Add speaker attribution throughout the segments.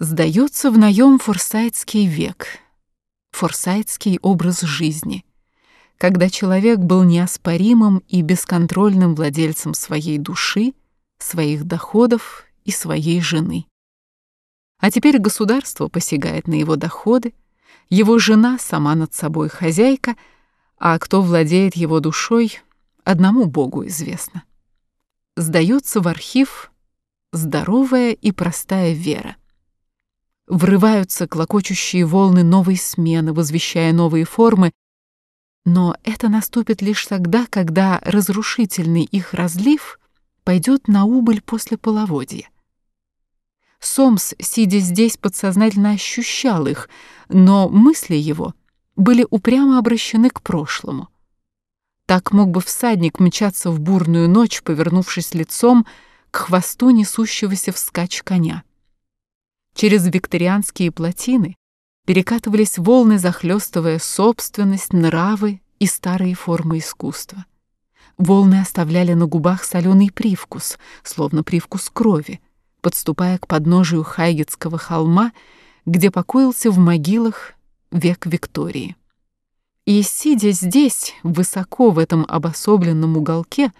Speaker 1: Сдается в наем форсайтский век, форсайтский образ жизни, когда человек был неоспоримым и бесконтрольным владельцем своей души, своих доходов и своей жены. А теперь государство посягает на его доходы, его жена сама над собой хозяйка, а кто владеет его душой, одному Богу известно. Сдается в архив здоровая и простая вера врываются клокочущие волны новой смены, возвещая новые формы, но это наступит лишь тогда, когда разрушительный их разлив пойдет на убыль после половодья. Сомс, сидя здесь, подсознательно ощущал их, но мысли его были упрямо обращены к прошлому. Так мог бы всадник мчаться в бурную ночь, повернувшись лицом к хвосту несущегося вскачь коня. Через викторианские плотины перекатывались волны, захлестывая собственность, нравы и старые формы искусства. Волны оставляли на губах соленый привкус, словно привкус крови, подступая к подножию Хайгетского холма, где покоился в могилах век Виктории. И, сидя здесь, высоко в этом обособленном уголке,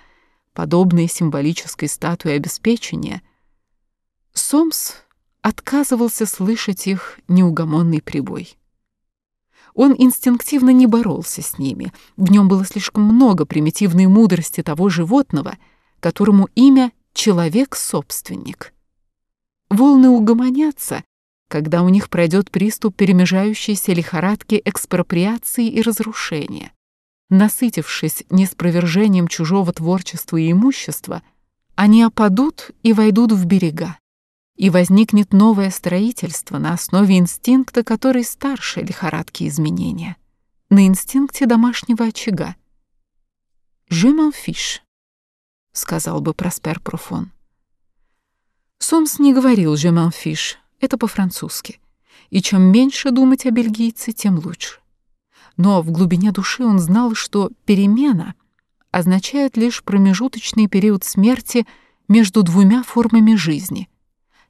Speaker 1: подобной символической статуе обеспечения, Сомс отказывался слышать их неугомонный прибой. Он инстинктивно не боролся с ними, в нем было слишком много примитивной мудрости того животного, которому имя «человек-собственник». Волны угомонятся, когда у них пройдет приступ перемежающейся лихорадки экспроприации и разрушения. Насытившись неспровержением чужого творчества и имущества, они опадут и войдут в берега и возникнет новое строительство на основе инстинкта, который старше лихорадки изменения, на инстинкте домашнего очага. «Je fiche», — сказал бы Проспер Пруфон. Сомс не говорил «je fiche», это по-французски, и чем меньше думать о бельгийце, тем лучше. Но в глубине души он знал, что перемена означает лишь промежуточный период смерти между двумя формами жизни —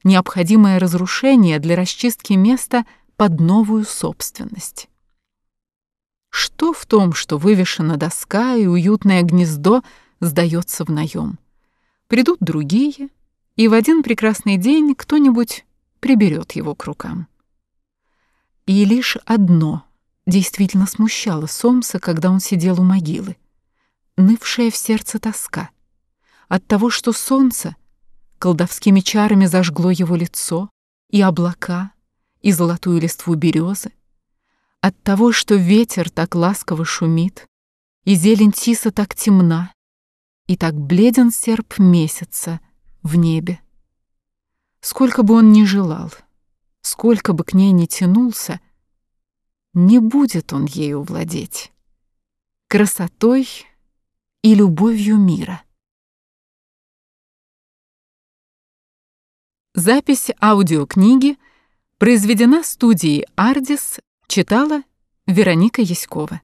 Speaker 1: необходимое разрушение для расчистки места под новую собственность. Что в том, что вывешена доска и уютное гнездо сдается в наем? Придут другие, и в один прекрасный день кто-нибудь приберет его к рукам. И лишь одно действительно смущало Сомса, когда он сидел у могилы. Нывшая в сердце тоска. От того, что солнце — Колдовскими чарами зажгло его лицо, и облака, и золотую листву березы. От того, что ветер так ласково шумит, и зелень тиса так темна, и так бледен серп месяца в небе. Сколько бы он ни желал, сколько бы к ней ни тянулся, не будет он ею владеть. Красотой и любовью мира. Запись аудиокниги произведена студией «Ардис», читала Вероника Яськова.